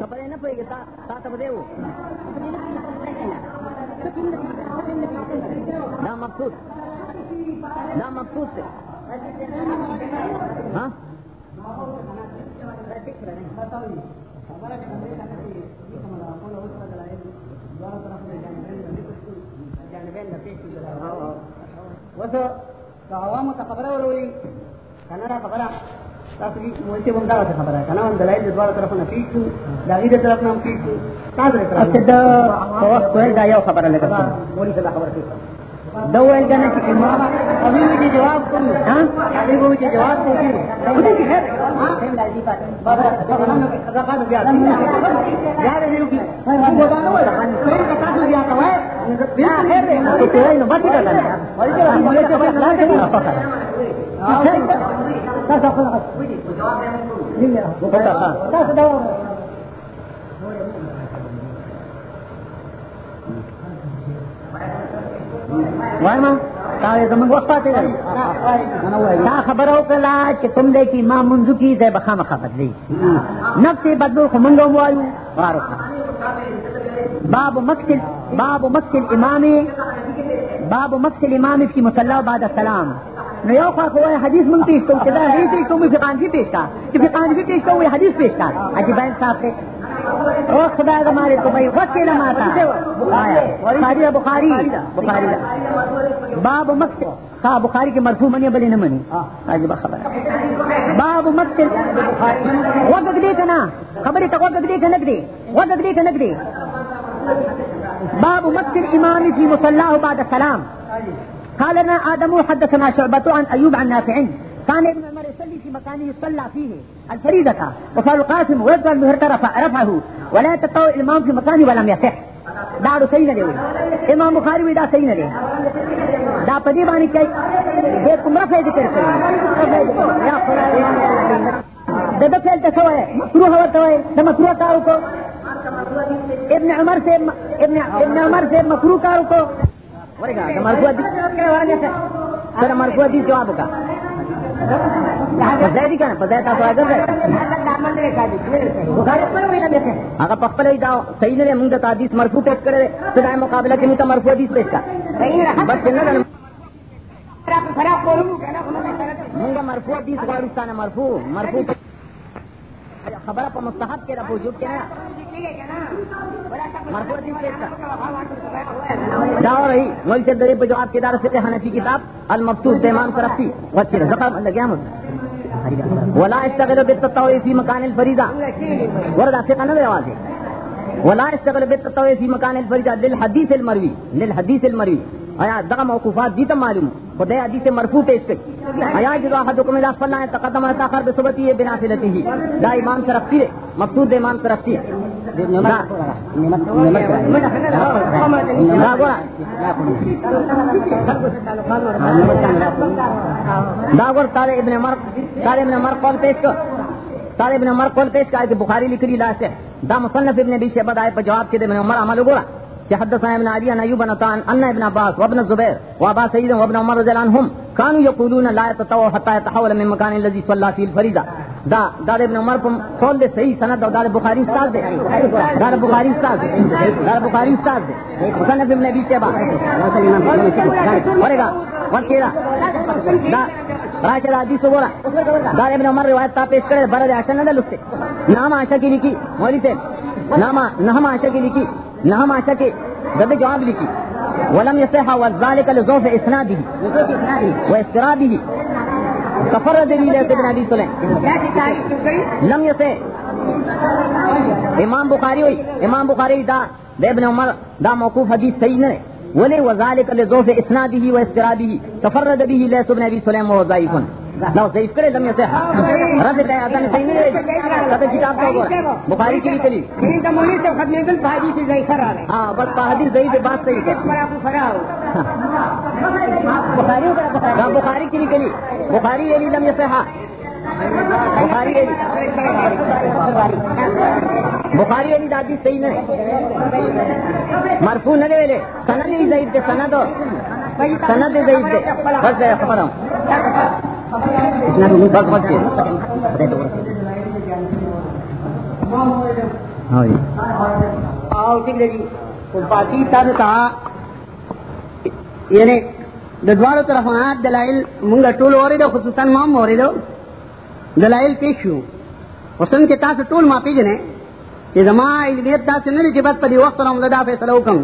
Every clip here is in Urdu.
خبریں نہ پڑے گی تا تب دے وہ نہ مقصود نہ مقصود سے ہاں وسو عوامو ته خبره ورولي کنه خبره تاسو دې مولته هم دا خبره کنه هم دلایل د دوه طرفونو پیښو دا غي د طرف نه هم پیښو تاسو طرف اصل دا په وخت کوی دا یو خبره لګا مولي څه خبره پیښه دا ویل کنه چې امام ابھی مجھے جواب کوم ها ابھی وہ مجھے جواب کوم وہ دې خیر هم لازم پات بابا دا نو کې قضا قانون بیا بیا دې نو کې وہ دا نو وای څنګه تاسو بیا کوي بیا خیر دې تو کوی نو باندې کړل وایي چې مولي څه خبره لا کوي تاسو خپل جواب دې تاسو دا وایم تا زموږ وخت پاتې دی. تا خبر او کلا چې کوم دی چې ما منځو کې دی بخامه خبر دی نفس بدل خو مونږ وایو. باب مقتل باب مقتل امام باب مقتل امام فی مصلا بعد السلام. نو یو خوا خو حدیث مونږ پیش کوو چې دا حدیث پیش کوو فقانفی پیش کا چې فقانفی پیش کوو حدیث پیش کا. عجیب انصاف ہے او خدا دا مارے تو بھائی وقت نہ ماتا بخاری دا بخاری؟ بخاری دا. باب مقتل ہاں بخاری کے مرفوع منی بلے نہ منی. عجیب خبر باب مقتل وقت دے کنا خبر تک وقت دے کنک دے وقت دے باب مقتل امام فی مصلاه بعد السلام. قال لنا آدم حدثنا شعبة عن أيوب عن نافع. كان ابن عمر يصلي في مكانه، صلى فيه الفريدة وقال القاسم ويذكر ظهرت رفع رفعه. ولا يتطوع الإمام في مكانه ولم يصح. دار سينا دي امام بخاري ودا سينا دي دا پدی باندې کوي دې کوم رفع ذکر کوي یا خدای د د فعل ته سوې مکروه ورته وي د کارو کو. ابن عمر سے ابن عمر سے مکروه کارو کو. ورګه د دي جواب کا پځای دي کنه پځای تاسو اگر هغه په خپل دا صحیح نه موږ د حدیث مرفوع پیش کړل ته د مقابله کې موږ مرفوع حدیث پیش کړ بس نه نه موږ مرفوع حدیث غواړو ستانه مرفوع مرفوع خبره په مستحب کې را وجود کې نه رہی۔ مول سے دری پہ جواب کے دار فقہ حنفی کتاب المبسوط امام کرفی وچر زخم لگیا مجھ ولا اشتغل بالتطوع في مكان الفريضه وردا فقہ نہ رواز ولا اشتغل بالتطوع في مكان الفريضه للحديث المروي للحديث المروي آیا دغه موقوفات دي ته معلوم۔ خدای حدیث مرفوع پیش کړي آیا جو احدکم اذا صلى تقدم تاخر بصبته بنافلته. دا امام کرفی مقصود امام کرفی داغور تارے ابن عمر تارے ابن عمر قول پیش کر. تارے ابن عمر قول پیش کر. کہ بخاری لکھ رہی لاش ہے دا مصنف ابن ابی شہبت آئے پر جواب کے دے. ابن عمر عمل گورا حدثنا ابن علي عن ايوب بن طعن ان ابن عباس وابن الزبير وابا سعيد وابن عمر رضي الله عنهم كانوا يقولون لا يتطوع حتى يتحول من مكان الذي صلى فيه الفريضه دا دا ابن عمر پم قول دے صحیح سند دا بخاری استاد دے. دا بخاری استاد دے. دا بخاری استاد دے. مصنف ابن ابي شيبه ورگا وکیلا دا راشد حدیث وګورا دا ابن عمر روایت تا پیش کړه بر عائشہ نه لسته نام عائشہ کی لکھی مولوی سے. نام نام عائشہ کی لکھی. نام عائشہ کے دد جواب لکھی۔ ولم يصح وذلك لضعف اسناده واستراده تفرد به الى ابن ابي سليم۔ لم يصح۔ امام بخاری ہوئی۔ امام بخاری دا دا ابن عمر دا موقوف حدیث صحیح نہ ولی وذلك لضعف اسناده واستراده تفرد به الى ابن ابي سليم وهو ضعيف لو ضعیف کرے لم يصح رد تے اذن صحیح نہیں ہے۔ کتے کتاب کو بخاری کی لکھی ہاں بس حدیث ضعیف ہے، بات صحیح ہے۔ ہاں بخاری کی لکھی بخاری یعنی لم يصح بخاری یعنی بخاری والی دادی صحیح نہ مرفوع نہ دے ویلے۔ سند ہی ضعیف دے سند سند ضعیف دے بس خبر ہوں۔ دلائل منگا ٹول ہو رہے دو خصوصاً مام ہو رہے دو دلائل پیش ہوں حسن کے تاس ٹول ما جنے دا سے پدی وقت فیصلہ حکم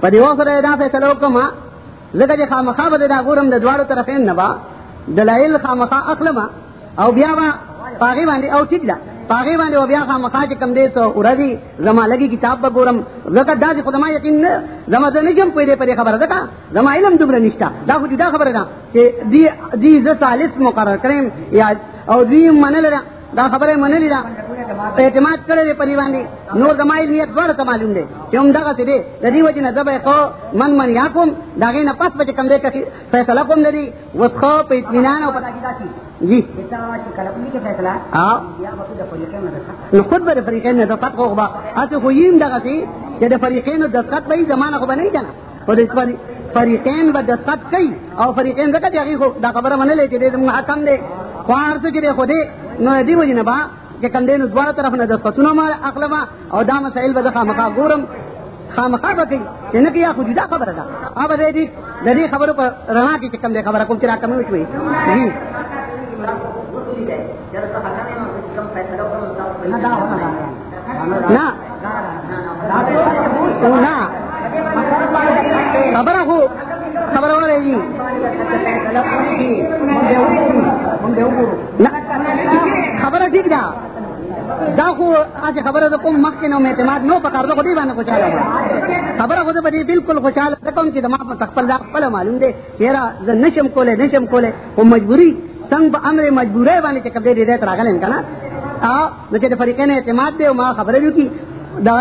پدی وقت فیصلہ حکم جی گورم طرفین نبا دلائل خامخا اخلما او بیا با پاغی باندې او ټیک دا پاغی باندې او بیا خامخا چې کم دې سو ورځي زما لګي کتاب به ګورم. زکه دا چې یقین نه، زما ته جم جام پېدې پرې خبره. ده زما علم دومره نشتا دا خو دا خبره ده چې دی دی ز ثالث مقرر کریم یا او دی منل دا خبره منل دا اعتماد کړی دی پری باندې نور زما علمیت ورته ته معلوم دی چې هم دغه څه دی د دې وجه نه زبې خو من من یا کوم دا غي نه پس به کم دی کفي فیصله کوم دی. وسخه په اطمینان او شي جی. نو خود به فریقین نه دقت خو با اته خو یم دغه سي چې د فریقین دقت به زمانہ خو بنئ کنه او د فریقین به دقت کوي او فریقین دغه دی هغه دا خبره منلې چې د حکم دی خوار څه چې خو دی نو دی نه با چې کم دینو دوه طرف نه د فتونو ما اقلما او دا مسائل به خامخا ګورم. خامخا به کوي. نه کیا خو جدا خبره ده. اوب دې دې د دې خبرو پر رڼا کې چې کم دې خبره کوم چې را کم وشوي جی. نه نه. خبره خو خبره ونه دی جی. خبره ٹھیک دا دا خو اج خبره د کوم مخ نو اعتماد نو پکار دو دی باندې خوشاله خبره خو د دې بالکل خوشاله کوم چې د ما په خپل دا خپل معلوم دی چیرې ز نشم کوله نشم کوله او مجبوری څنګه به امر مجبوره باندې چې کبه دې دې راغلم کنه ا نو چې د فریقین اعتماد دی او ما خبره وکي دا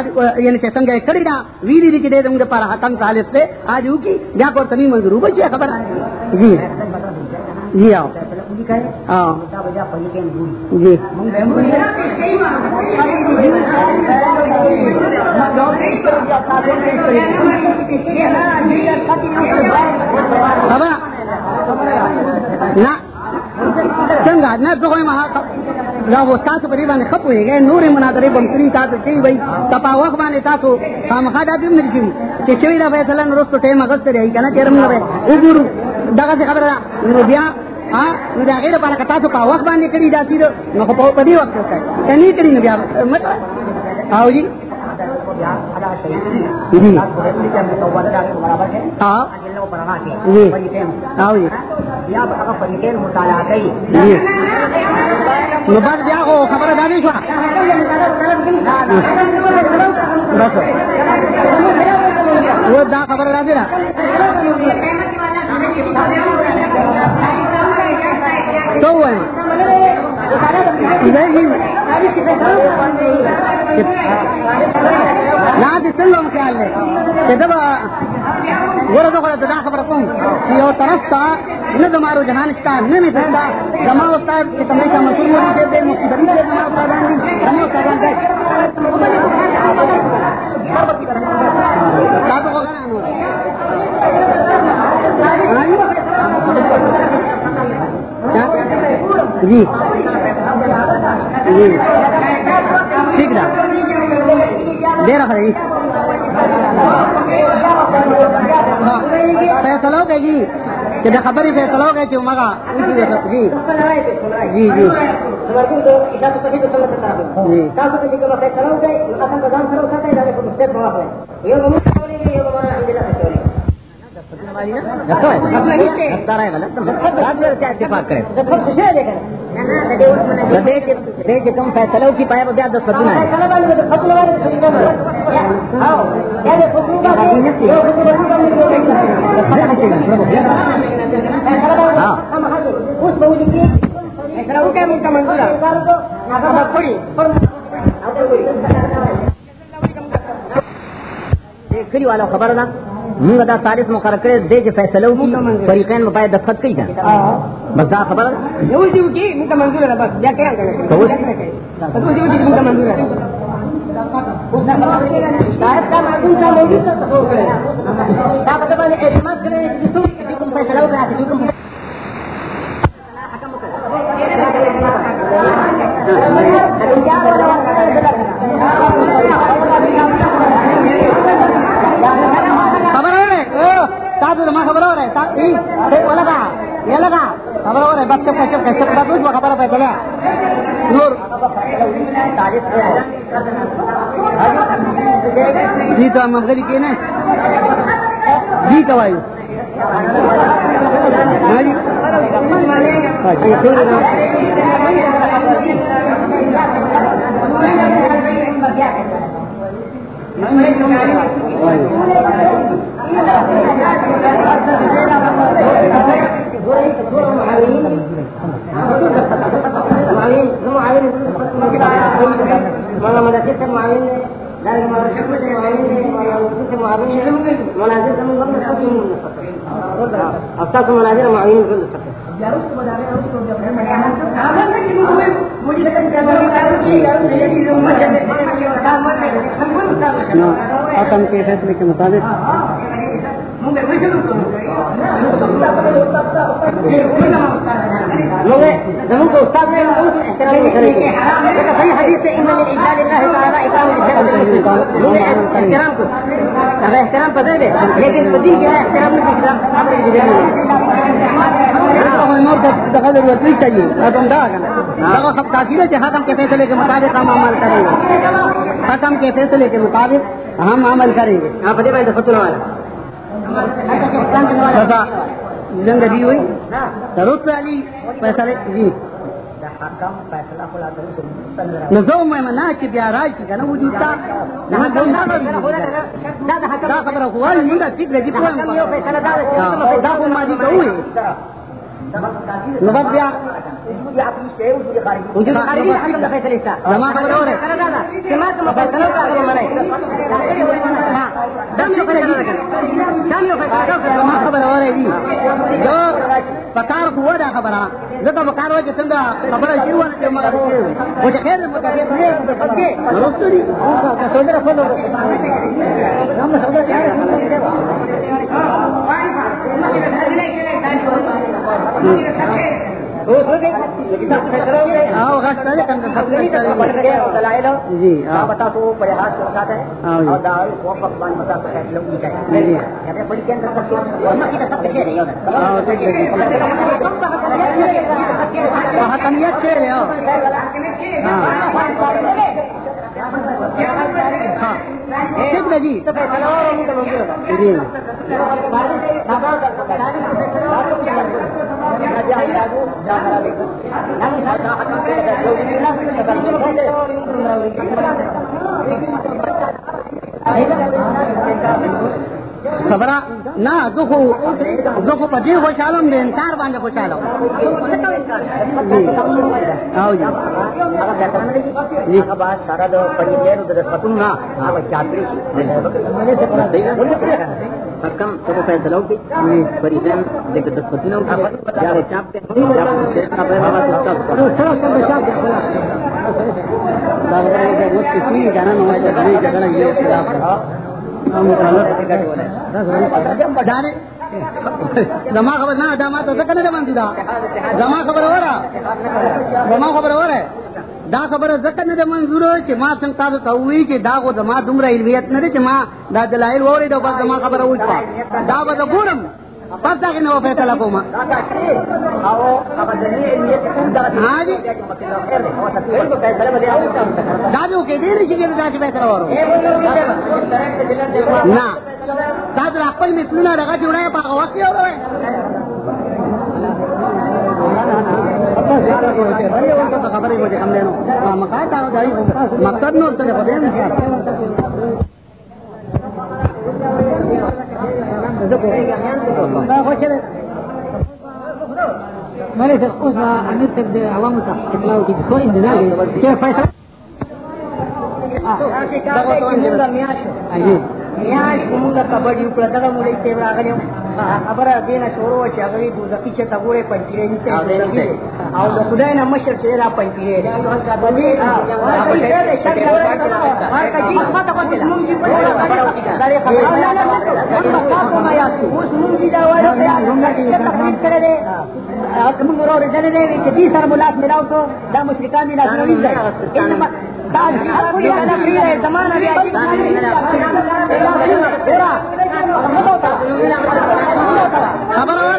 یعنی چې څنګه کړی دا ویری دي چې دې موږ پر حکم صالح ته اج وکي بیا کو تني منظور وبچ خبره. جی. جی آؤ ہاں۔ جی۔ څنګه نه څه وایم دا و تاسو په باندې تاسو کې وای تپا باندې تاسو خامخا دا دې چې دا فیصله ټیم اگست دی کنه چیرم نه وګورو دغه خبره نو بیا ها؟ نو دا غیر په لکه تاسو په وخت باندې کړی دا نو په دې وخت کې کني کړی نو بیا مطلب او جی؟ جی. ہاں جی. جی. نو بس بیا خو خبره دانی شو بس. و دا را تو وایم نا دې څنګه مو خیال دی چې دا ورته غواړم دا خبره کوم چې یو طرف ته نه زمارو جهان شته نه نه دستا زما استاد چې تمه ته مسؤل مو دې دې مو دې دې زما استادان دي زما استادان دي تاسو جی۔ جی۔ ٹھیک نا۔ دے رکھ رہی فیصلہ ہو گئے جی۔ کہ خبر ہی فیصلہ ہو گئے کہ مگا۔ جی جی۔ جی۔ جی۔, جی۔ اتفاق کرے کم فیصلہ کی پائے بجا دس فتنا کلی والا خبر نا مونږ دا ثالث مقرر کړی دی چې فیصله وکړي. فریقین مباید دخت کوي دا بس دا یو وکي موږ منظور ده بس. منظور کا موجود تھا تو دا اعتماد حکم وکړي. خبر ہو رہے تاسو خبر ہو رہے یہ لگا یہ لگا خبر ہو رہے بس چپ چپ چپ چپ چپ خبر پہ چلا نور جی تو ہم افضل کی نا جی کوائی ہاں جی استاذ مناظر معين كل سفر کے فیصلے کے مطابق ان من اجلال الله تعالی اکرام الشهر احترام کو احترام بدل ہے لیکن بدی حکم کے فیصلے کے مطابق ہم عمل کریں گے۔ حکم کے فیصلے کے مطابق ہم عمل کریں گے۔ ہاں بدی بھائی والا سزا جنگ دی ہوئی رت علی فیصلے جی نظو میں منا کہ بیا راج کی کنا وجود تا نہ دو نہ دا خبر ہوا نہیں دا ٹھیک لگی کوئی دا کو ما دی کوئی نبات بیا وجود خارجی حکم کا فیصلہ تھا زما خبر ہو رہے سما کا فیصلہ کا ہم منائے خبر ہو رہی جو پکار ہوا دا خبر زکه پکار ہو چې څنګه خبره شروع نه خیر مطابق جی بتا تو پریہاس کے ساتھ ہے اور دال کو پکوان بتا لوگ کہتے بڑی کے اندر سب حکمیت سے رہے ہو ہاں۔ جی جی خبره؟ نه زه خو زه خو په دې د انکار باندې او نہ آپ چاپڑی کم تو فیصلہ ہوگی فریدین دیکھ دس پتنوں کا یا وہ چاپ کے زما خبر نہ جما تو سکنے دے باندې دا زما خبر اورا زما خبر اورا دا خبر زکه نه منظور چې ما څنګه تاسو ته وی چې دا غو زما دومره علمیت نه چې ما دا دلایل ووري دا بس زما خبر وای دا به ګورم پس دا نو فیصله کوم ہاں جی دادو کې ډېر شي کې دا چې فیصله ورو نه دا خپل مثلونه دغه جوړه په وخت اورو مقصد نور څه په دې میں سے اس میں امیر سے عوام کا اطلاع کی سو انتظار کیا فیصلہ میاش کومه کبډي په دغه مولای ته راغلی خبره دینه شروع چې هغه د ځکه چې تګوره پنځیرې نشته او د خدای نه مشر چې را پنځیرې کوته مونږ دې وکړه. دا خبره نه نه تاسو ما یاد اوس مونږ دې دا وایو چې دې تقریر کړی دی؟ موږ ورو رسېدلې چې دې سره ملاقات ملاو ته دا مشرکان دي نه خبر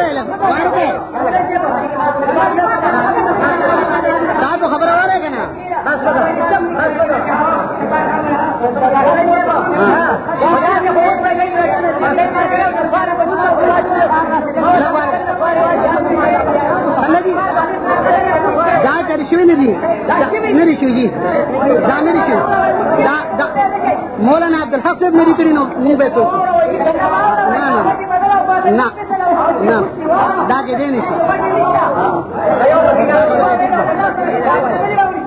اور ہے تو خبر اور ہے کہ نا مولانا عبد الحق صاحب میری کڑی نو منہ پہ سوچ نہ نہ دا کے دے نہیں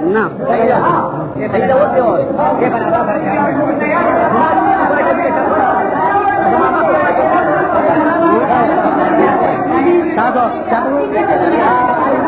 نہ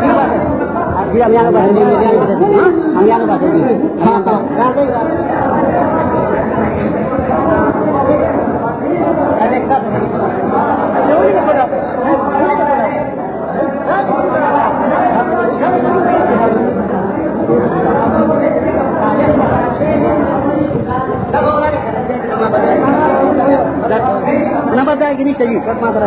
کا نہ بتائے کہ نہیں چاہیے کٹ ماترا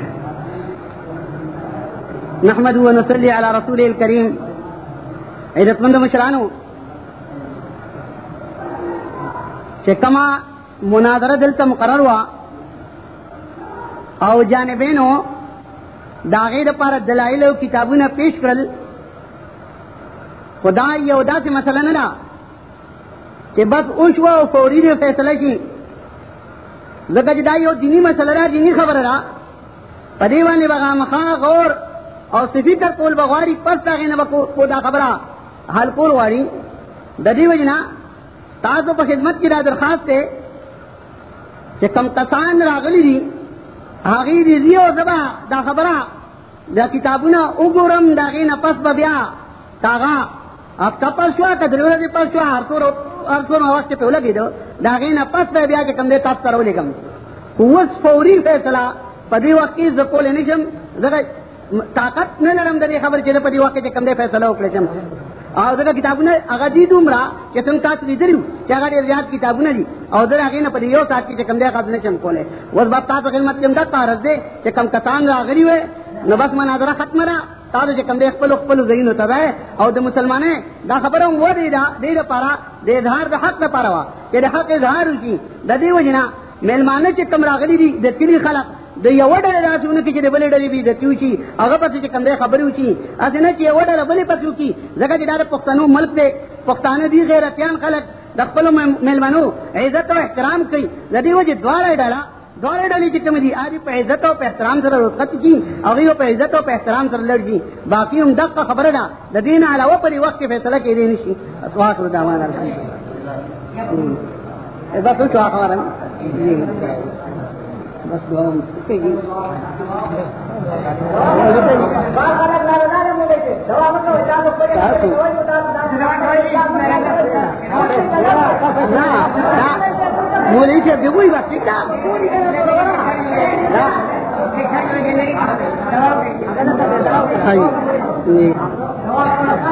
نحمد و نصلی علی رسول الکریم عزت مند مشرانو کہ کما مناظرہ دل مقرر ہوا او جانبینو داغی دا پارا دلائل و کتابونا پیش کرل خدا یو دا سے مسئلہ ندا کہ بس اوشوا و فوری دے فیصلہ کی زکا جدا یو دینی مسئلہ را دینی خبر را پدیوانی بغا مخواہ غور اور صفی تر کول بغواری پس تاغی نبا کو دا خبرہ حل کول واری دا دی وجنا تاسو پا خدمت کی دا درخواست ہے کہ کم کسان راغلی دی آغی دی دی او زبا دا خبرہ دا کتابونا اگورم دا غی نپس با بیا تاغا اب تا پس شوا تا دلولا دی پس شوا ہر ارسور ارسور مواسط پہ لگی دو دا غی نپس با بیا کہ کم دے تاس کرو لگم قوت فوری فیصلہ پا دی وقت کی زکول نشم زکا طاقت نه لرم د دې خبر چې په دې وخت کې کم دی فیصله وکړې وکړم او دغه کتابونه هغه دي دومره چې څنګه تاسو لیدلو چې هغه ډېر زیات کتابونه دي او دغه هغه نه په یو سات کې کم دی غاځنه چم کوله اوس با تاسو خدمت کې امداد پارز دي چې کم کسان راغلي وي نو بس مناظره ختمه را۔ تاسو چې کم دی خپل خپل زین زینو ته او د مسلمانانه دا خبره و دی دا دې لپاره د اظهار د حق لپاره وا۔ چې د حق اظهار وکړي د دې وجنا ملمانه چې کم راغلي دي د کلی خلک د یو ډله راسونه کې چې د بلې ډلې بي د کیوچی هغه پاتې چې کم خبرې وچی اسنه چې یو ډله بلې پاتې وکي ځکه چې دا پښتنو ملک دی. پښتانه دي غیرتيان خلک. د خپل ملمنو عزت او احترام کوي. د دې وجه دواړه ډله دواړه ډلې چې کوم دي اړي په عزت او په احترام سره رخصت کی او یو په عزت او په احترام سره لړځي باقي هم دغه خبره ده. د دین علاوه په وخت کې فیصله کېدی نشي اسواق دعوانا. الحمدلله. اذا تو خبره بس دعا مولی سے وہی بات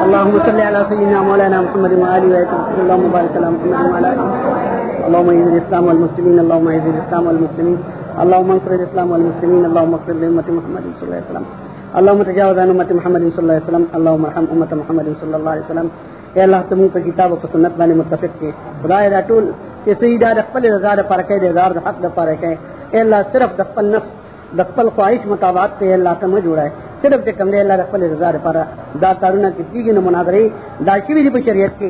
اللهم صل على سيدنا مولانا محمد وعلى اله وصحبه اللهم بارك على محمد وعلى اله اللهم اعز الاسلام والمسلمين. اللهم اعز الاسلام والمسلمين. اللهم انصر الاسلام والمسلمين، اللهم اغفر لامه محمد صلى الله عليه وسلم. اللهم تجاوز عن امه محمد صلى الله عليه وسلم. اللهم ارحم امه محمد صلى الله عليه وسلم. اے اللہ، تم کو کتاب و سنت باندې متفق کے خدا دا ټول چې سیدا د خپل رضا د پر کې د زار د حق د پر کې اے اللہ، صرف د خپل نفس د خپل خواہش مطابق ته اللہ تم جوړای صرف د کم دے اللہ د خپل رضا د پر دا کارونه کې کیږي نو مناظره دا چې وی په شریعت کې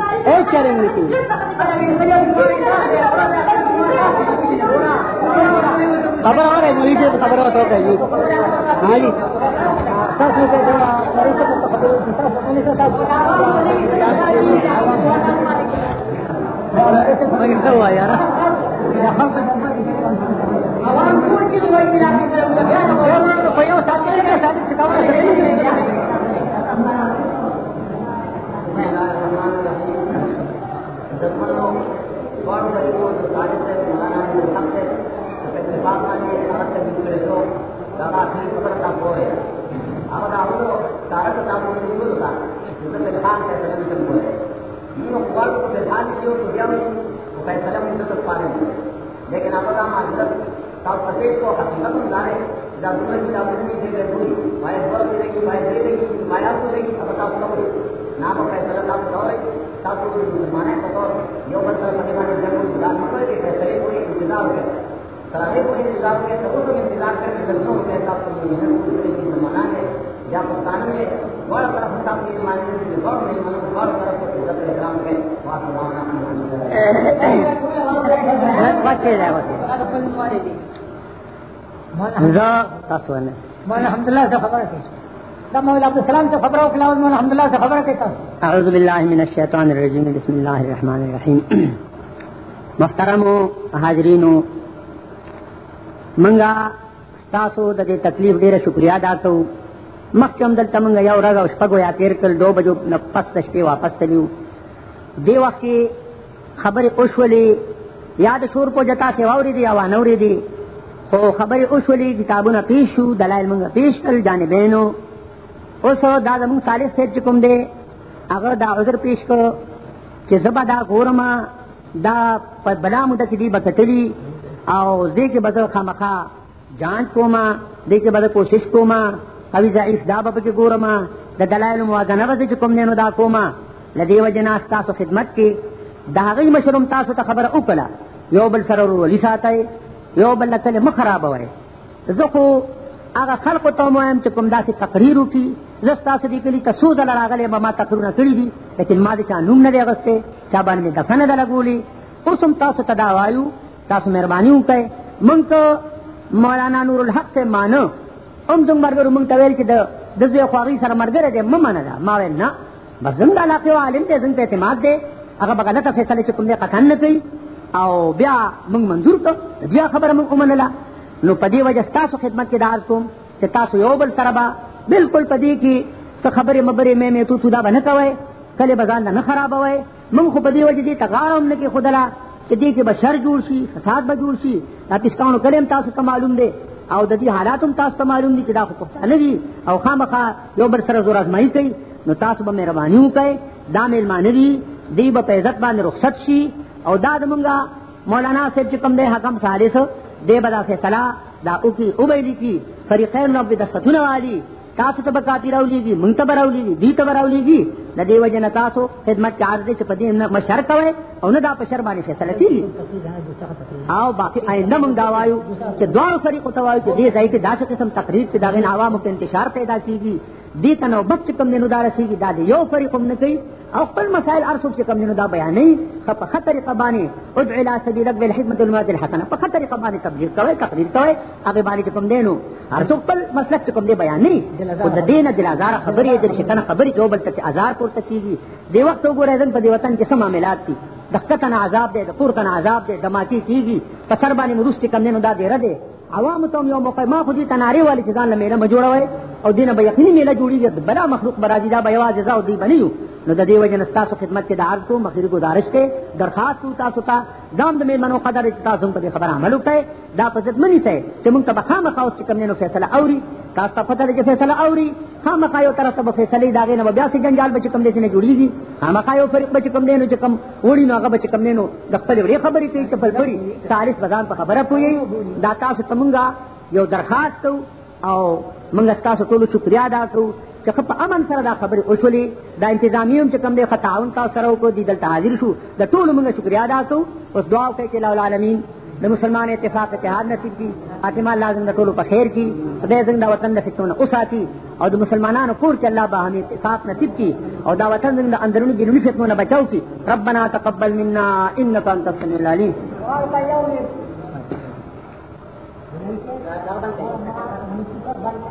چرے میں کی خبر آ رہے مریض خبر ہو تو جی ہاں جی۔ یار۔ لیکن آپ کا مطلب سفید کو حقیقت جانے جب دنیا کی آپ نے دے گئے پوری بھائی بور دے گی بھائی دے دے گی مایا کو گی اب آپ کو نام فیصلہ تھا تو ہے تاسو مانے کو یو بندر پتی باندې جنگ دان مکو کې فیصله کوئی انتظار وکړي سره کوئی انتظار وکړي ته اوس انتظار کوي چې تاسو کوي زمانہ ہے یا پاکستان میں بڑا طرف تاسو یې مانی چې بڑا نه بڑا طرف کې سے خبر ہے السلام سے خبر الحمد للہ سے خبر ہے اعوذ باللہ من الشیطان الرجیم، بسم اللہ الرحمن الرحیم۔ محترم حاضرین منگا ستاسو د دې تکلیف ډیره شکریا ادا کوو مخکم دلته منګه یو راغ او شپږو یا تیر کل دو بجو نه پس شپې واپس تلیو دی وخت خبرې اوشولې، یاد شور په جتا سی واوري دی او نوري دی خو خبرې اوشولې، کتابونه پیش شو، دلایل منګه پیش کړ جانبینو. اوس دا زمون صالح سید کوم دی؟ هغه دا عذر پیش کړ چې زبا دا ګورما دا په بلا مده کې دی بکټلی او دې کې بدل خامخا جانچ کوما دې کې بدل کوشش کوما اوی ضعیف دا به کې ګورما د دلایل موازنه وځي چې کوم نه دا کوما لدی وجنا تاسو خدمت کې دا غي مشروم تاسو ته خبره وکړه. یو بل سره ورولي ساتي یو بل کله مخرب وای زه خو هغه خلق ته مویم چې کوم داسې تقریر وکي زستا سدي کلی تاسو د لړاغله ما تقریرونه کړی دي. لیکن ما دې چا نوم نه دی غسته چا باندې دفن نه لګولي. اوسم تاسو ته دا وایو، تاسو مهرباني وکړئ. مونږ مولانا نور الحق سے مانو هم زموږ مرګرو مونږ ته ویل چې د د زوی خواږي سره مرګره دې م منه ده. ما ویل نه. بس زموږ د علاقې عالم دې زموږ ته اعتماد دې هغه به غلطه فیصله چې کوم دې قطن نه کوي. او بیا مونږ منظور کړ بیا خبره مونږ ومنله. نو په دې وجه تاسو خدمت کې دار کوم، چې تاسو یو بل سره بالکل په دې کې څه خبرې مبرې مې مې تو تو دا به نه کوئ کله بزان نه خرابوي مونږ خو په دې وجه دې تغارم نه کې خدلا چې دې کې بشر جوړ شي فساد به جوړ شي دا پښتانه کلم تاسو ته معلوم دی او د دې حالات هم تاسو ته معلوم دي چې دا خو پښتانه دي او خامخا یو بر سره زور ازمایي کوي نو تاسو به مهرباني وکړئ دا مېلمانه دي دی به په عزت باندې رخصت شي او دا د مونږه مولانا صاحب چې کوم دی حکم سالس دی به دا فیصله دا او کی، او ویلی کی، فریقین رب د ستونه والی۔ تاسو ته بکاتی راولېږي، مونږ ته راولېږي دی ته راولېږي. د دې وجه نه تاسو خدمت چار دې چې پدې نه مشر کوي او نه دا په شر باندې فیصله کیږي. او باقي آینده مونږ دا وایو چې دوه فریق ته وایو چې دې ځای کې داسې قسم تقریر چې دا غن عوامو ته انتشار پیدا کیږي. دې ته نو بچ کم نه دار رسیږي دا دې یو فریق نه کوي او خپل مسائل ارسو چې کم نه دا بیانې خپ خطر قبانی ادع الى سبيل بالحكمه والموعظه الحسنه په خطر قبانی تبلیغ کوي تقریر کوي هغه باندې کوم دینو ارسو خپل مسلک چې کوم دی بیانې او د دین د لازار خبرې د شکنه خبرې جو بل ته ازار پورته کیږي دی وخت وګورئ زن په دې وطن کې سم معاملات دي دقتن عذاب دے کن عذاب دے دماتی کیږي په سر باندې مرسته کم نه دا دی رده عوام تم یو موقع، ما خودی تناری والی چیزان له میله مجوړوي او دین با یقینی یقیني جوڑی جوړیږي بلا مخلوق برازی دا با یواز ځاو دی بنیو نو د دې وجه نستاسو خدمت کې د عرض کو مخیر گزارش ته درخواست کو تاسو ته. دام د میلمنو قدر تاسو په خبره عمل وکړئ. دا په ځد منی ته چې موږ ته بخامه خاص چې کوم نه فیصله اوري. تاسو ته پته ده چې فیصله اوري. خامخا یو طرف ته فیصله دا غي نه بیا سي جنجال بچ کوم دې نه جوړیږي. خامخا یو فرق بچ کوم دې نه چې کوم وړي نو هغه بچ کوم نه نو د خپل وړي خبرې کوي، چې په وړي سالس بازار په خبره پوي دا تاسو ته یو درخواست او مونږ تاسو ټول شکریا ادا کوو. چې په امن سره دا خبره اوسولې دا انتظامیوم چې کوم دی خطاون تاسو سره کو دي دلته حاضر شو د ټول موږ شکریا ادا کوو اوس دعا کوي چې الله العالمین د مسلمان اتفاق اتحاد نصیب کی فاطمه لازم د ټولو په خیر کی، خدای زنده وطن د فتنو اوساتی او د مسلمانانو کور کې الله به اتفاق نصیب کی او دا وطن د اندرونی بیرونی فتنو نه بچاو کی، ربنا تقبل منا انك انت السميع العليم خودی یو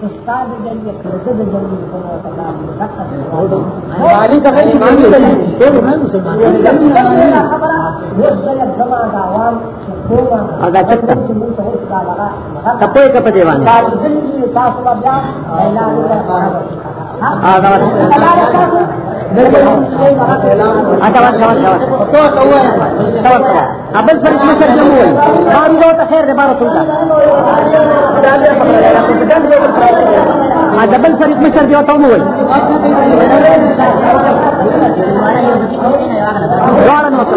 یو ګورای دا شاهي سو اسلامي دا وګورای چې د خدای کلام د کوم څه په اړه موږ لپاره وایي نه دا ما تاسو قدر وکړ دا غوړو شاهي ته دې ځاو خلي کړی دا تاسو قدر حالم دا پکارو ما شاء الله ذکر استاد دې کړه ابل فرق مشر جمع ہوئی۔ بارو دو تا خیر دے بارو سلطا ڈبل فرق مشر جو تو ہوئی۔ دوارا نو تو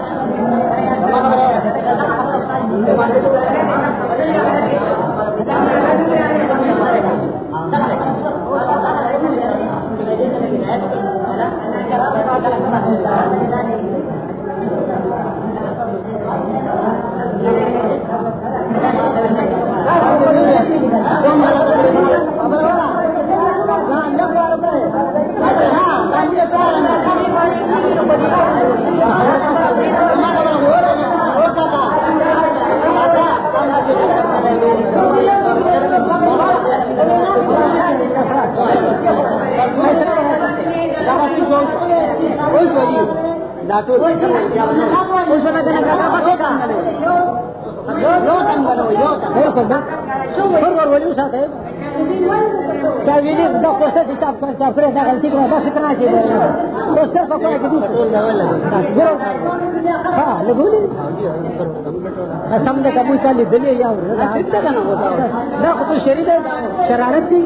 ہاں سمجھے کبھی چالی دلی یا شریر شرارت کی۔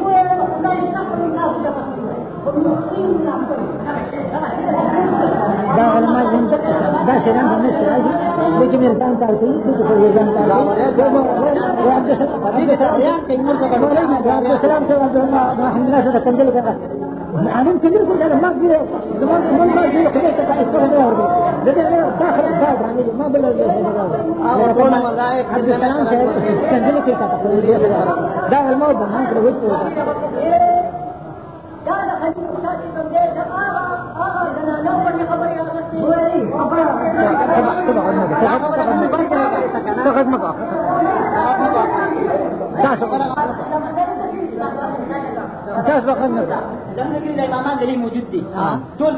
لیکن میرے جانکار تھی کنجل کر عالم كبير يقول هذا ما في ما ما في خليك استغفر الله لكن داخل الباب يعني ما بلا عبد السلام كان كيف تقول ده الموضوع ما يقدر يقول قال موجود دي دول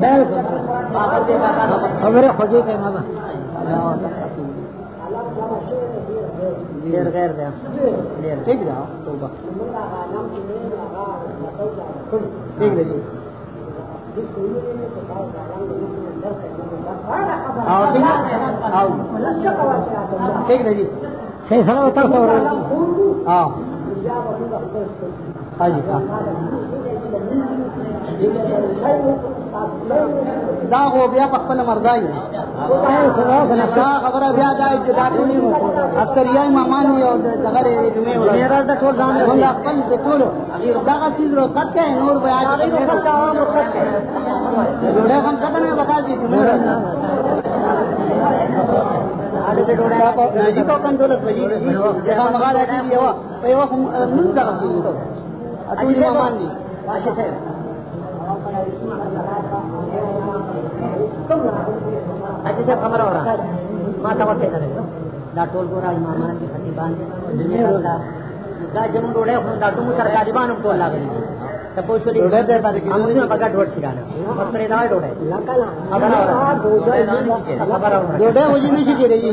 بالکل خبر خودی کے غیر ٹھیک جاؤ۔ توبہ۔ ٹھیک ہے جی۔ ٹھیک ہے۔ جی۔ فیصلہ اتر سو ہاں جی ہاں۔ دا په خپل مرضای دا خبره بیا دا چې دا ټول اکثریای مامان یو دغه جمعې ولا میرا د ټول ځان له خپل د ټول. دا چیز رو کته نور بیا چې جوړه هم څه نه بتا نجی کو کم دولت جہاں دا مامان دي. اچھا خبر ہو رہا ماتا وقت امامان خطیبان نه پګا ډوډۍ شګانه پرې دا ډوډۍ خبر وځي نشي کېږي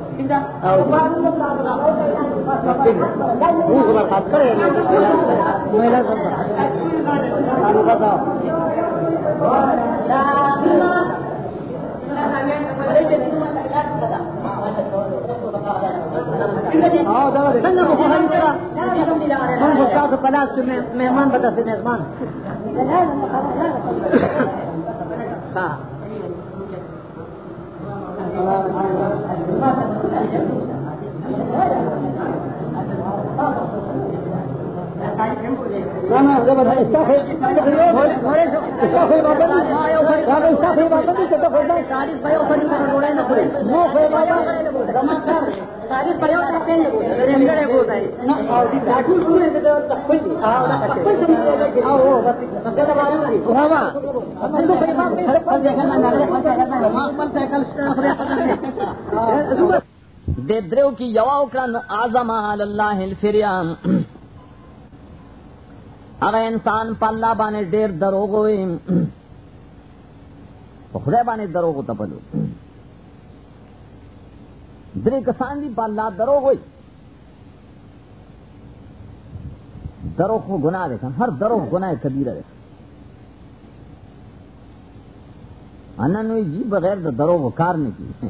پلاس مہمان بتا سے مہمان ہاں په خپل ځای کل خبره پاتې دے درو کی یواو کرن اعظم علی اللہ الفریان۔ اگر انسان اللہ بانے دیر دروغ ہوئی پا خدای بانے دروغ ہوتا پلو۔ درے کسان دی پا اللہ دروغ ہوئی۔ دروغ کو گناہ دیکھا ہر دروغ گناہ کبیرہ دیکھا اننوی جی بغیر دا دروغ کار نہیں کی۔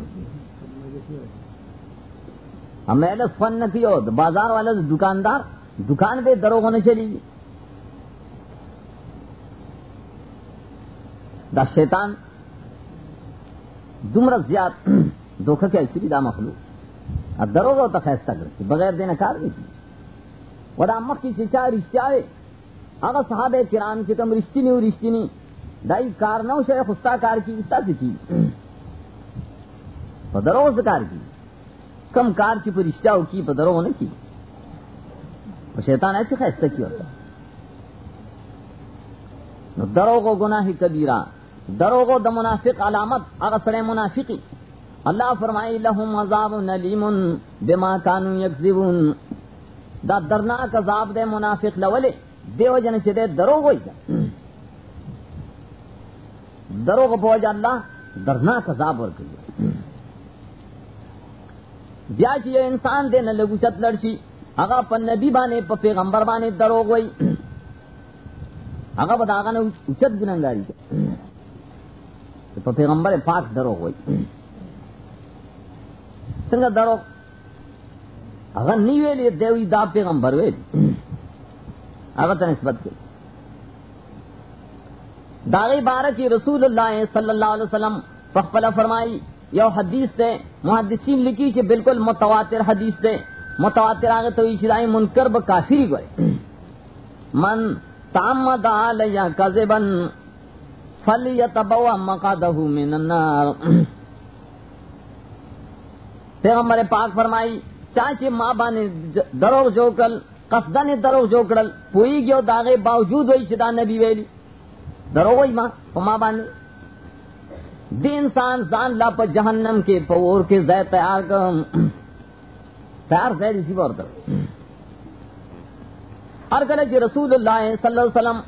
ہم ایلس فن نہ کیو تو بازار والا دکاندار، دکان پہ دروغ ہونے چلی۔ گئی دا شیطان دمر زیاد۔ دھوکہ کے ایسی دا مخلوق. اب دروغ ہوتا فیصلہ کرتی بغیر دینا کار نہیں کی. ودا مخ کی چچا رشتہ ہے اگر صحابہ کرام کی کم رشتی نہیں رشتی نہیں. دائی کار نہ ہو شاید خستا کار کی اس طرح سے کی دروغ سے کار کی. کم کار کی پر رشتہ ہو، کی پر دروغ نہیں کی. اور شیطان ایسے خیستہ کی ہوتا؟ نو دروغ گناہ کبیرہ. دروغ و دا منافق علامت، اگر سڑے منافقی. اللہ فرمائی، لہم عذاب نلیم بما کانو یکذبون۔ دا درناک عذاب دے منافق لولے دیو جن سے دے دروغ ہوئی دا دروغ پوجا اللہ درناک عذاب ورکلی بیا چې یو انسان دے نہ لگو چت لڑشی، اگا پا نبی بانے، پا پیغمبر بانے دروغ وئی اگا بدا آگا نا اچت گننگاری پا پیغمبر پاک دروغ وئی سنگا دروغ اگا نی ویلی دیوی دا پیغمبر ویلی اگا تا نسبت کی داغی بارکی رسول اللہ صلی اللہ علیہ وسلم فخفلہ فرمائی یو حدیث تے محدثین لکی چھے بالکل متواتر حدیث تے متواتر آگے تو اشرائی منکر با کافری گوئے من تعمد آلیا کذبن فلیتبوا مقادہو من النار. پیغمبر پاک فرمائی، چاچے ماں بانے دروغ جو کرل قصدن دروغ جو کرل پوئی گیو داغے باوجود ہوئی چدا نبی ویلی۔ دروغ ہوئی ماں ماں بانے دی انسان زان لا پا جہنم کے پور کے زی تیار کم تیار زی اسی بار کر ہر جی رسول اللہ صلی اللہ علیہ وسلم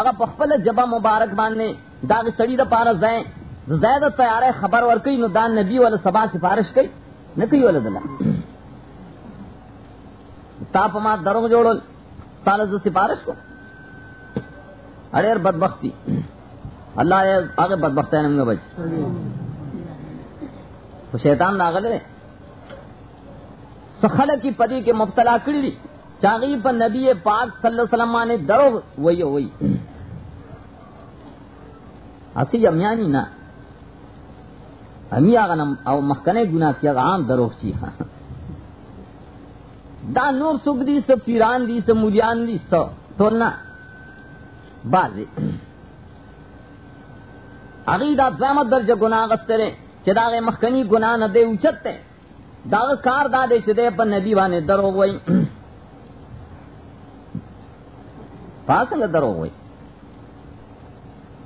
اگر پخپل جبا مبارک باندھنے داغ سڑی دا پارا زی زید تیار خبر ورکی نو دان نبی والا سبا سفارش کئی۔ نہ کئی والا دلا تاپ ما دروغ جوڑل تالا ز سفارش کو۔ اڑیر بدبختی۔ اللہ یہ آگے بدبخت ہے نمگا بچ۔ تو شیطان ناغل ہے۔ سخل کی پدی کے مبتلا کری دی۔ چاگی پر نبی پاک صلی اللہ علیہ وسلم نے درو وہی وہی اسی امیانی نا۔ امی آگا نم او مخکنے گناہ کیا عام دروغ چی ہاں۔ دا نور سگ دی، سب پیران دی، سب مولیان دی، سب تولنا بازی۔ اگی دا زامت درجہ گناہ غسترے چھ داغے مخکنی گناہ نہ دے اوچت تے۔ داغ کار دا دے چھ دے پر نبی بانے درو گوئی پاسنگ درو گوئی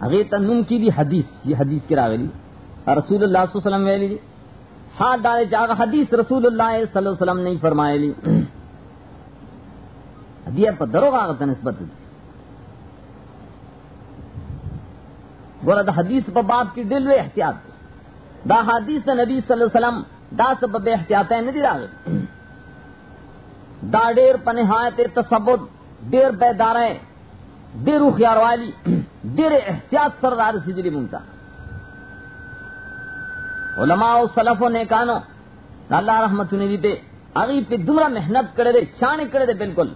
اگی تا نم کی دی حدیث، یہ حدیث کی راغلی رسول اللہ صلی اللہ علیہ وسلم ویلی دی حال دارے جاگا حدیث رسول اللہ صلی اللہ علیہ وسلم نہیں فرمائے لی جی۔ حدیث پر درو گا نسبت دی گورا دا حدیث پا باب کی دل وے احتیاط۔ دا حدیث نبی صلی اللہ علیہ وسلم دا سب بے احتیاط ہے ندی راغے دا دیر پنہایت تصبت دیر بیدار ہے دیر خیار والی، دیر احتیاط سر دار سی دلی منتا علماء و صلف و نیکانو اللہ رحمت نے دیتے، اگی پہ دمرا محنت کرے دے چانے کرے دے بالکل۔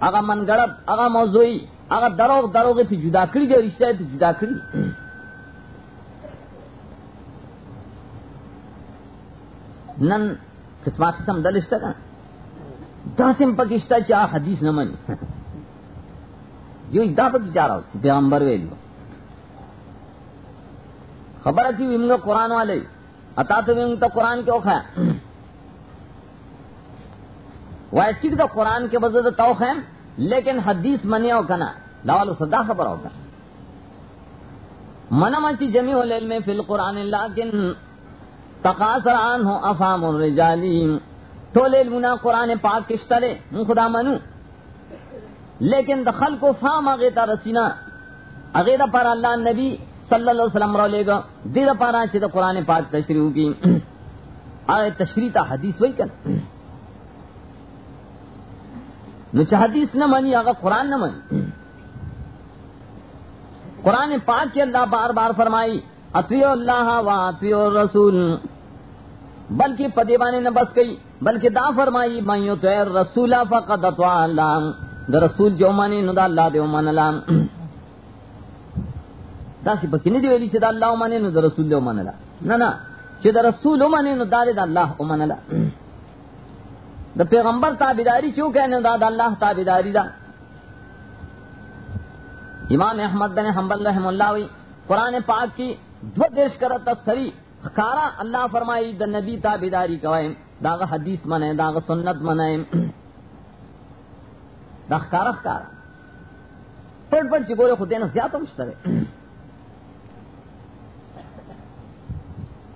اگا من گڑب اگا موضوعی، اگا دروغ دروغ تھی جدا کری دے، رشتہ تھی جدا کری۔ نن قسمہ قسم دلشتہ کا دا سم پکشتہ چاہ حدیث نہ منی۔ جو دا پکی چاہ رہا ہو پیغمبر ویلیو۔ خبر تھی امگا قرآن والے۔ اتا تو امگا قرآن کے اوکھا۔ وائسٹک دا قرآن کے بزد توخ ہے، لیکن حدیث منی ہو کنا لاوالو صدا خبر ہوگا منم اچھی جمی ہو لیل میں فی القرآن لیکن تقاصر آن ہو افام الرجالی تو لیل منا قرآن پاک کشترے من خدا منو۔ لیکن دخل کو فام اغیتا رسینا۔ اغیتا پر اللہ نبی صلی اللہ علیہ وسلم رو لے گا۔ دیر پارا چھے دا قرآن پاک تشریح کی آئے تشریح تا حدیث وہی کن نو چا حدیث نہ منی آگا قرآن نہ منی۔ قرآن پاک کے اللہ بار بار فرمائی اطیع اللہ و اطیع الرسول۔ بلکہ پدیوانے نہ بس گئی، بلکہ دا فرمائی، من یطیع الرسول فقد اطاع اللہ دا رسول جو مانی نو دا اللہ دے من اللہ۔ دا سی پکی نہیں دی ویلی چھ دا اللہ مانی نو دا رسول دے من اللہ نا نا چھ دا رسول مانی نو دا دا اللہ من اللہ دا پیغمبر تابیداری چوں کہنے دا دا اللہ تابیداری دا امام احمد بن حنبل رحم اللہ وی، قرآن پاک کی دو دیش کرتا سری خکارا اللہ فرمائی دا نبی تابیداری کوئے داغا حدیث منائے داغا سنت منائے دا خکارا خکارا پڑ پڑ چی بولے خود دینا زیادہ مشترے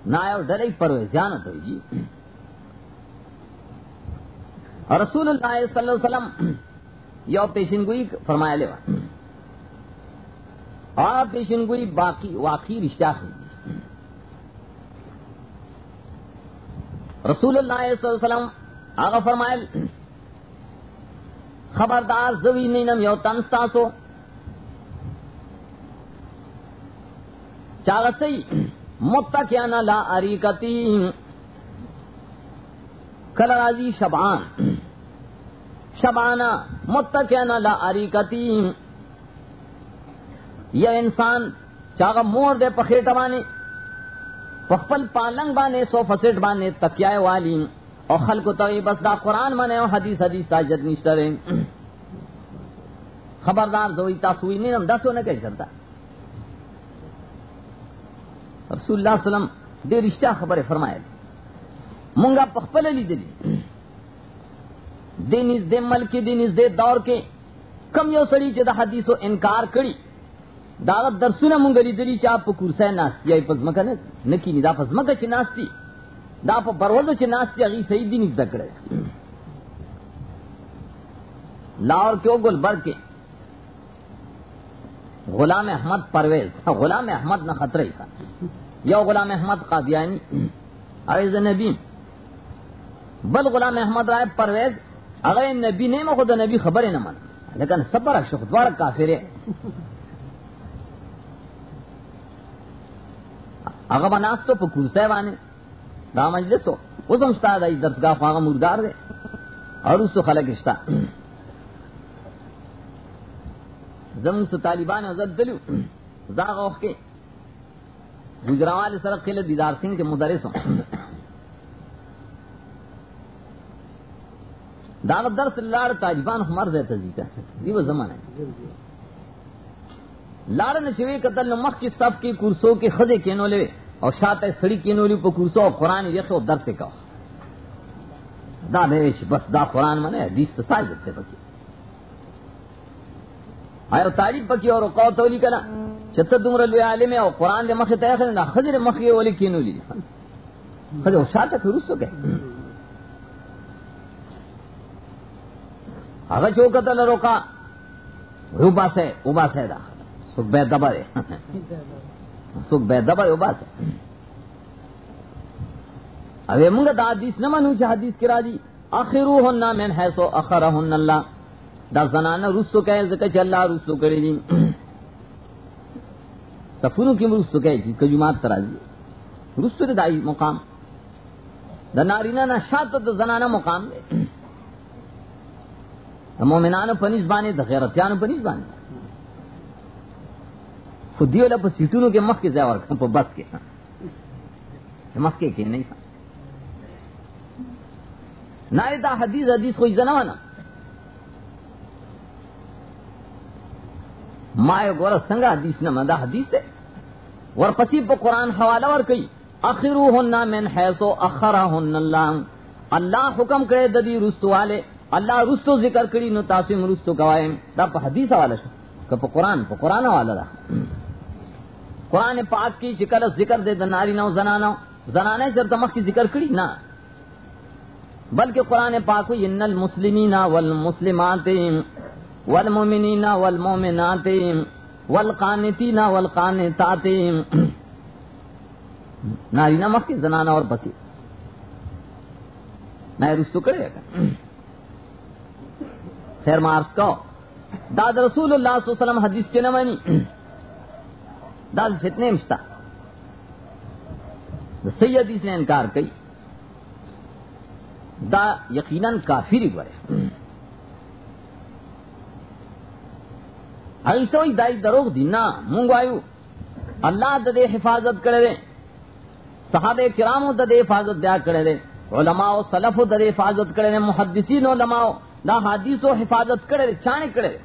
نایو ڈرے پروے زیانت ہوئی جی۔ رسول اللہ صلی اللہ علیہ وسلم یو پیشن گوئی فرمایا لے اور پیشن گوئی باقی، واقعی رشتہ ہے۔ رسول اللہ صلی اللہ علیہ وسلم آگا فرمائل خبردار زوی نینم یو تنستا سو چاگسی متکیانا لا اریکتی کل راضی شبان شبانا متکیانا لا اریکتی یہ انسان چاگا مور دے پخیٹ بانے، پخپل پالنگ بانے، سو فسٹ بانے، تکیائے والی، اور خلق توی بس دا قرآن مانے اور حدیث حدیث تاجد نشترے۔ خبردار زوئی تاسوئی نیم، دسو نہ کہہ سکتا رسول اللہ علیہ وسلم دے رشتہ خبر فرمائے منگا پخپل لی دلی دے نز دے ملک دے نز دے دور کے کم یو سڑی چی دا حدیث و انکار کری۔ داغت درسونا منگلی دلی چا پا کرسای ناستی یا پزمکا نکی نی، دا پزمکا چی ناستی۔ دا پا پروزو چی ناستی اگی سید دی نزدہ کرے۔ لاور کیوں گل بر کے غلام احمد پرویز۔ غلام احمد نہ خطرے تھا۔ یو غلام احمد قادیانی عیز نبی. بل غلام احمد رائے پرویز، اگر نبی نے خود نبی خبر نہ من لیکن سبر شخص دوار کافر ہے. اگر بناس تو پکور سے وانے دا مجلس تو. وہ سمجھتا ہے درسگاہ خواہ مردار دے اور اس تو خلق اشتا زمون سے طالبان عزت دلو زاغ اوخ کے. گجراوال سرق قلعہ دیدار سنگھ کے مدرس ہوں۔ دعوت درس لاڑ طالبان ہمار دے تزیکا یہ وہ زمان ہے۔ لاڑ نے چوی قتل مخ کی صف کی کرسوں کے خزے کینو لے اور شاط سڑی کینو لے پو کرسو اور قرآن یسو درس کا۔ دا بیش بس دا قرآن منے حدیث تو ساجد تے بکی آیا تعریف پکی اور قو تولی کنا؟ چتا دمر لوی عالم او قرآن دے مخی تیخ نا خضر مخی ولی کینو لی خضر او شاعتا کرسو کہ اگر چوکتا لروکا روبا سے، اوبا سے دا. سک بے دبا دے سک بے دبا اوبا سے. اوے منگا دا حدیث نمانو چا حدیث کرا دی اخروہن من حیثو اخرہن اللہ. دا زنانا رسو کہے زکا چا اللہ رسو کرے دی. سفروں کی رسو کہے جی کجمات ترازی رسو دے دائی مقام. دا نارینا نا شاعت دا زنانا مقام دے دا مومنانو پنیز بانے دا غیرتیانو پنیز بانے خود دیو لپا سیٹونو کے مخ کے زیور کھن پا بس کے مخ کے کہ نہیں نائے دا حدیث حدیث کوئی زنوانا مائے گورا سنگا حدیث نہ دا حدیث ہے ور پسی پا قرآن حوالہ ور کئی اخرو ہننا من حیثو اخرا ہن اللہ اللہ حکم کرے ددی رستو والے، اللہ رستو ذکر کری نو تاسم رستو گوائم دا پا حدیث حوالہ شو، کہ پا قرآن پا قرآن حوالہ دا۔ قرآن پاک کی شکل ذکر دے دناری نو زنانا زنانے چر تمخ کی ذکر کری نا۔ بلکہ قرآن پاک ہوئی ان المسلمین والمسلمات والمؤمنین والمؤمنات والقانتین والقانتات ناری نمک کی زنانا اور پسی۔ نئے رستو کرے گا۔ خیر مارس کو داد رسول اللہ صلی اللہ علیہ وسلم حدیث چنہ منی داد فتنے مشتا دا سی حدیث نے انکار کئی۔ دا یقیناً کافری گورے ایسوئی دائی دروغ دینا مونگوائیو اللہ دا دے حفاظت کرے دے صحابہ کرامو دا دے حفاظت دیا کرے دے علماء و صلف دا دے حفاظت کرے دے محدثین علماء دا حدیث و حفاظت کرے دے چانے کرے دے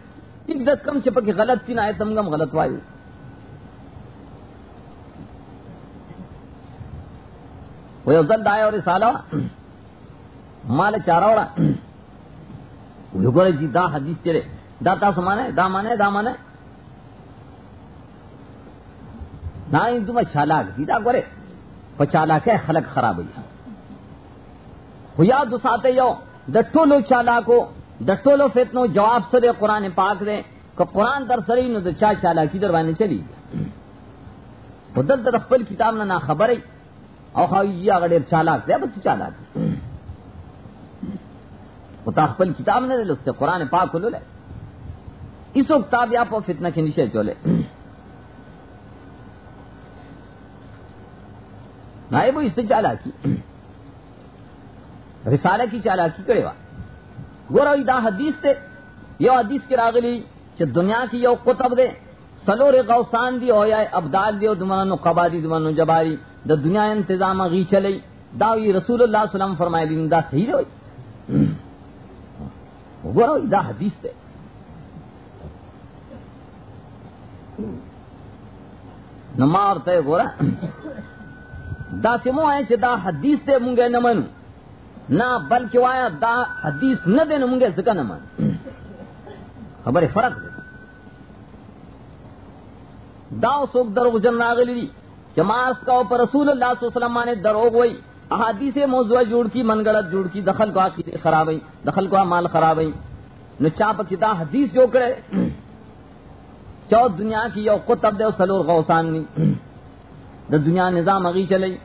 ایک دت کم چپکی غلط تین آئے تم گم غلط وائیو وہ افضل دائے اور رسالہ مال چاروڑا وہ گورے جی دا حدیث چلے دا تاسو مانے دا مانے دا مانے نا ان چالاک دی. گورے پا چالاک ہے خلق خراب ہوئی ہو یا دو ساتے یو دا ٹولو چالاکو دا ٹولو فتنو جواب سدے قرآن پاک دے کہ قرآن در سری نو دا چا چالاکی در بانے چلی خودت در خپل کتاب نا نا خبر او خواهی جی آگا دیر چالاک دے بس چالاک دے وہ تاخپل کتاب نے دل اس قرآن پاک لو لے اس وقت تاب یا پو فتنہ کے نیچے چولے۔ نائب وہ اس سے چالا کی رسالہ کی چالا کی کرے وا گورا دا حدیث تے، یو حدیث کے راغلی کہ دنیا کی یو قطب دے، سلور غوثان دی او یا ابدال دی او دمانو قبادی، دمانو جباری، دا دنیا انتظام غی چلی۔ داوی رسول اللہ صلی اللہ علیہ وسلم فرمائے دین دا صحیح دے ہوئی۔ گورا دا حدیث تے۔ نمار تے گورا۔ دا سمو ہے چھ دا حدیث تے مونگے نمن نہ بلکہ وایا دا حدیث نہ دے مونگے زکا نمن خبر فرق دے۔ دا سوک دروغ جن ناغلی دی۔ جماعت کا پر رسول اللہ صلی اللہ علیہ وسلم نے دروغ ہوئی۔ احادیث موضوع جوڑ کی من گڑت جوڑ کی، دخل کو عقیدے خراب ہوئی دخل کو مال خراب ہوئی نو چاپ کتا حدیث جو کرے۔ چو دنیا کی یو قطب دے سلور غوثان نی. دا دنیا نظام اگی چلی.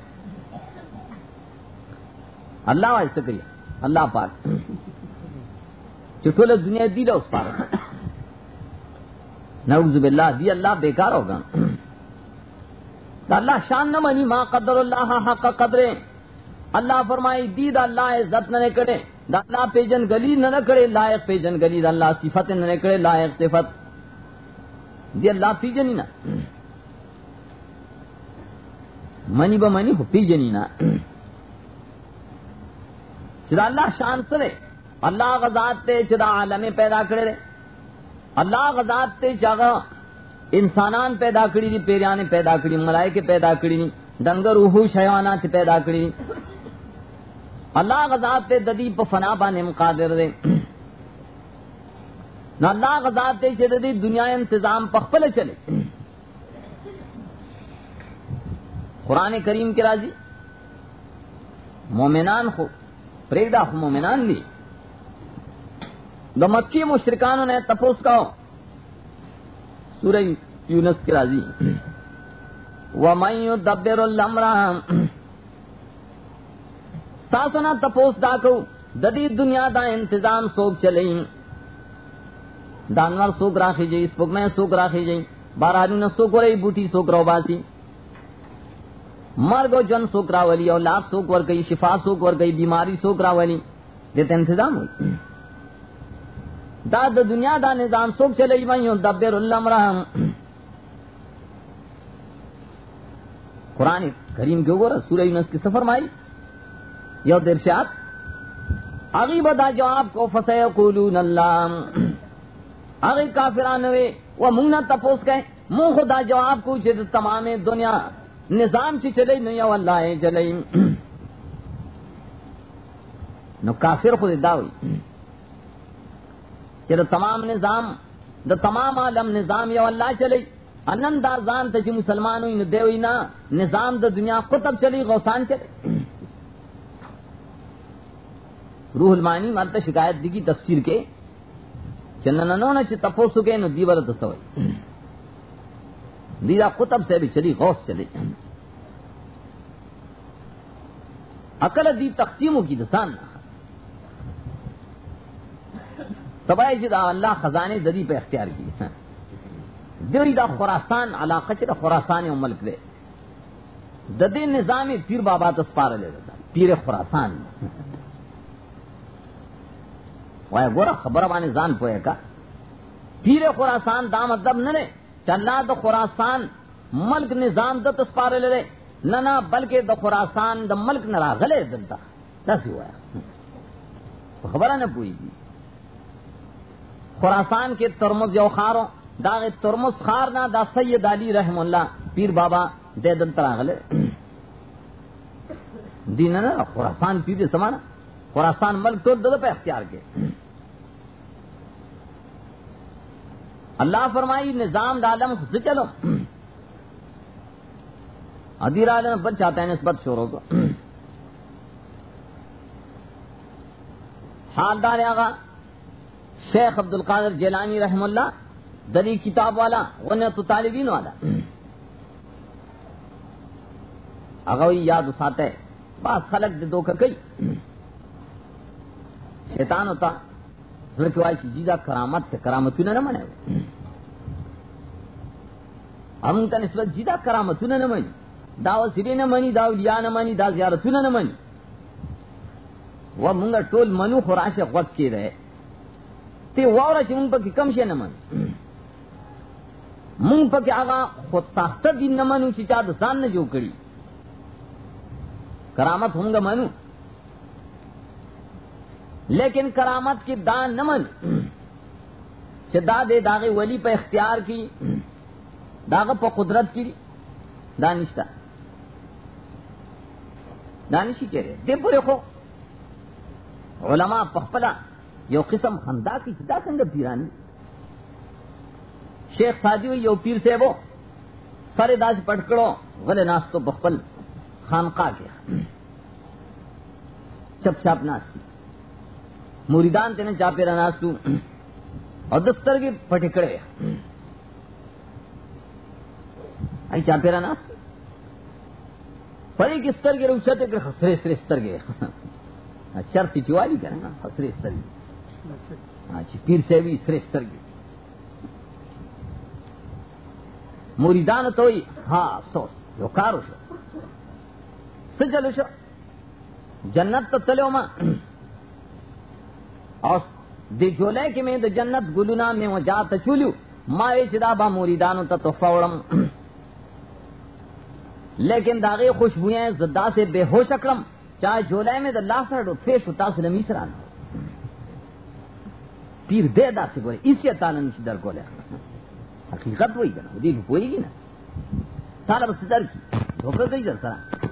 اللہ واسطہ کریے اللہ پاک. چٹول دنیا دی اس پار نعوذ باللہ دی اللہ بیکار ہوگا دا اللہ شان نہ منی ما قدر اللہ حق قدرے. اللہ فرمائی دید اللہ عزت نہ کرے دا اللہ پیجن گلی نہ کرے لائق پیجن گلی دا اللہ صفت نہ کرے لائق صفت. دی اللہ پیجن نہ منی ب منی ہو پیجنی نہ چدا اللہ شان سرے. اللہ غزات تے چدا عالم پیدا کرے رے. اللہ غزات تے چاگا انسانان پیدا کری دی پیریان پیدا کری، ملائکے پیدا کری نی دنگر روحو شیوانات پیدا کری اللہ غزات تے ددی پا فنا بانے مقادر دے. نہ اللہ غزات تے چھے ددی دنیا انتظام پخپل چلے۔ قرآن کریم کے راضی۔ مومنان خو، پریدا خو مومنان دی۔ دو مکی مشرکانوں نے تپوس کا سورہ یونس کے راضی۔ وَمَن يُدَبِّرُ الْأَمْرَ ساسنا تپوس دا کو۔ ددی دنیا دا انتظام سوک چلے۔ دانور سوک راخی جئی سپک میں سوک راخی جئی بارانو نہ سوک رہی بوٹی سوک رو باسی۔ مرگ و جن سوک راولی، اولاد سوک ور گئی، شفا سوک ور گئی، بیماری سوک راولی۔ دیتے انتظام ہوئی۔ دا دا دنیا دا نظام سوک چلے بھائی دبر اللہ مرحم قرآن کریم کیوں گو رہا؟ سورہ یونس کی سفر مائی یو درشات اگی بدا جواب کو فسے قولون اللہ۔ اگی کافران ہوئے، وہ منگنا تپوس گئے منہ خدا جواب کو چھ تمام دنیا نظام چی چلے نو یو اللہ چلے نو کافر خود دا ہوئی۔ چھ تمام نظام، دا تمام عالم نظام یو اللہ چلے۔ انن انندار زان ته چې مسلمان وي نو دی وینا نظام د دنیا قطب چلی غوسان چلے۔ روح المانی مرته شکایت دی کی تفسیر کے۔ چنننو نه چې تپوسو کې نو دی ورته سوې دی قطب سے بھی چلی غوث چلے عقل دی تقسیموں کی دسان تباہی جدا اللہ خزانے دری پہ اختیار کی. دیوری دا خراسان علاقہ چی دا خراسان او ملک دے دا نظام پیر بابا تسپارا لے دا پیر خراسان. وای، گورا خبر بانے زان پوئے کا پیر خراسان دا مطلب ننے چلا دا خراسان ملک نظام دا تسپارا لے نہ بلکہ دا خراسان دا ملک نرا غلے دلتا دسی ہوا خبرہ نہ پوئی گی خراسان کے ترمز یو خاروں داغ ترمس خار نا دا سید علی رحم اللہ پیر بابا دے دن تراغلے دین نا خراسان پیر دے سمانا خراسان ملک تو دل پہ اختیار کے اللہ فرمائی، نظام دالم سے چلو۔ ادیر عالم بچ چاہتے ہیں نسبت شوروں کو۔ حال دار آگا شیخ عبد القادر جیلانی رحم اللہ، دلی کتاب والا ورنہ تو طالبین والا اگوی یاد اساتے بس خلق دے دو کر کئی۔ شیطان ہوتا ضرورت وائی چی جیدہ کرامت تے کرامتوں نہ منے ہم کا نسبت جیدہ کرامتوں نے نہ منی دا سری نہ منی دا اولیاء نہ منی دا زیارتوں نہ منی وہ منگا ٹول منو خراش وقت کے رہے۔ تے وارا چی منگ پا کم شے نہ منی مونگ پا کیا آگا خود ساختہ دین نمانو چی چاہ دسان نہ جو کری۔ کرامت ہوں گا منو۔ لیکن کرامت کی دان نمن چھ دا دے داغے ولی پہ اختیار کی۔ داغ پہ قدرت کی دانشتہ دانشی کہہ رہے دے پورے خو علماء پخپلا یو قسم خندا کی دا سنگ پیرانی شیخ سادی ہوئی یو پیر سے وہ سارے داج پٹکڑو غلے ناس تو بخبل خانقاہ کے چپ چاپ ناستی موریدان تینے چاپے رہا ناستو اور دستر کے پٹکڑے آئی چاپے رہا ناستو پر ایک استر کے روچہ تے خسرے سرے استر کے چر سی چوالی کریں نا خسرے استر گئے کے پیر سے بھی سرے استر کے مریدان تو ہاں افسوس جو کارو شو سجلو شو جنت تو تلو ما اور دے جولے کے میں دا جنت گلونا میں وہ جات چولیو ما چدا با مریدانو تا تو فورم لیکن داغے خوشبوئیں زدہ سے بے ہوش اکرم۔ چاہے جولے میں دا لاسر دو فیش ہوتا سے نمیسران پیر دے دا سے گولے اسی اتانا نشی در گولے۔ حقیقت وہی کرنا دیکھ کوئی گی نا۔ سارا بس در کی دھوکہ گئی در سرا۔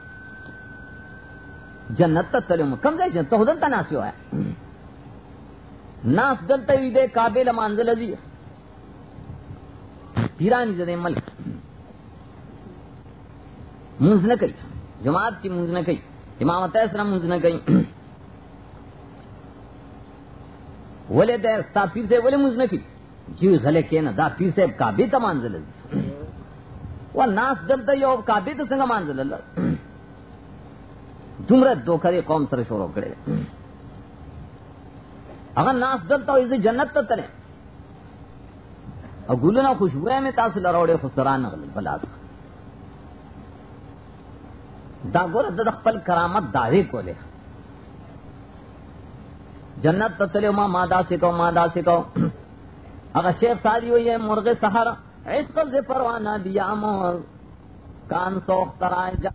جنت تک تلے کم گئی جنت تو دلتا ناسی ہوا ہے۔ ناس دلتا ہوئی دے قابل مانزل دی۔ پیرانی زدے ملک۔ منز نہ کئی جماعت کی منز نہ کئی امامت ایسرا منز نہ کئی ولے دے ستا پیر سے ولے منز نہ کئی جی غلے کے نا دا پیر صاحب کعبے تا مانزل وہ ناس دلتا یو کعبے تا سنگا مانزل اللہ دمرا دو کرے قوم سر شورو کرے اگر ناس دلتا ہو اسے جنت تا تلے اور گلنا خوشبوئے میں تاثر لروڑے خسران غلط بلاس دا گور د خپل کرامت دعوے کو لے جنت تتلی ما مادا سکو مادا سکو اگر شیخ ساری ہوئی ہے، مرغ سہر عشق سے پروانہ دیا مور. کان سوخ ترائے جا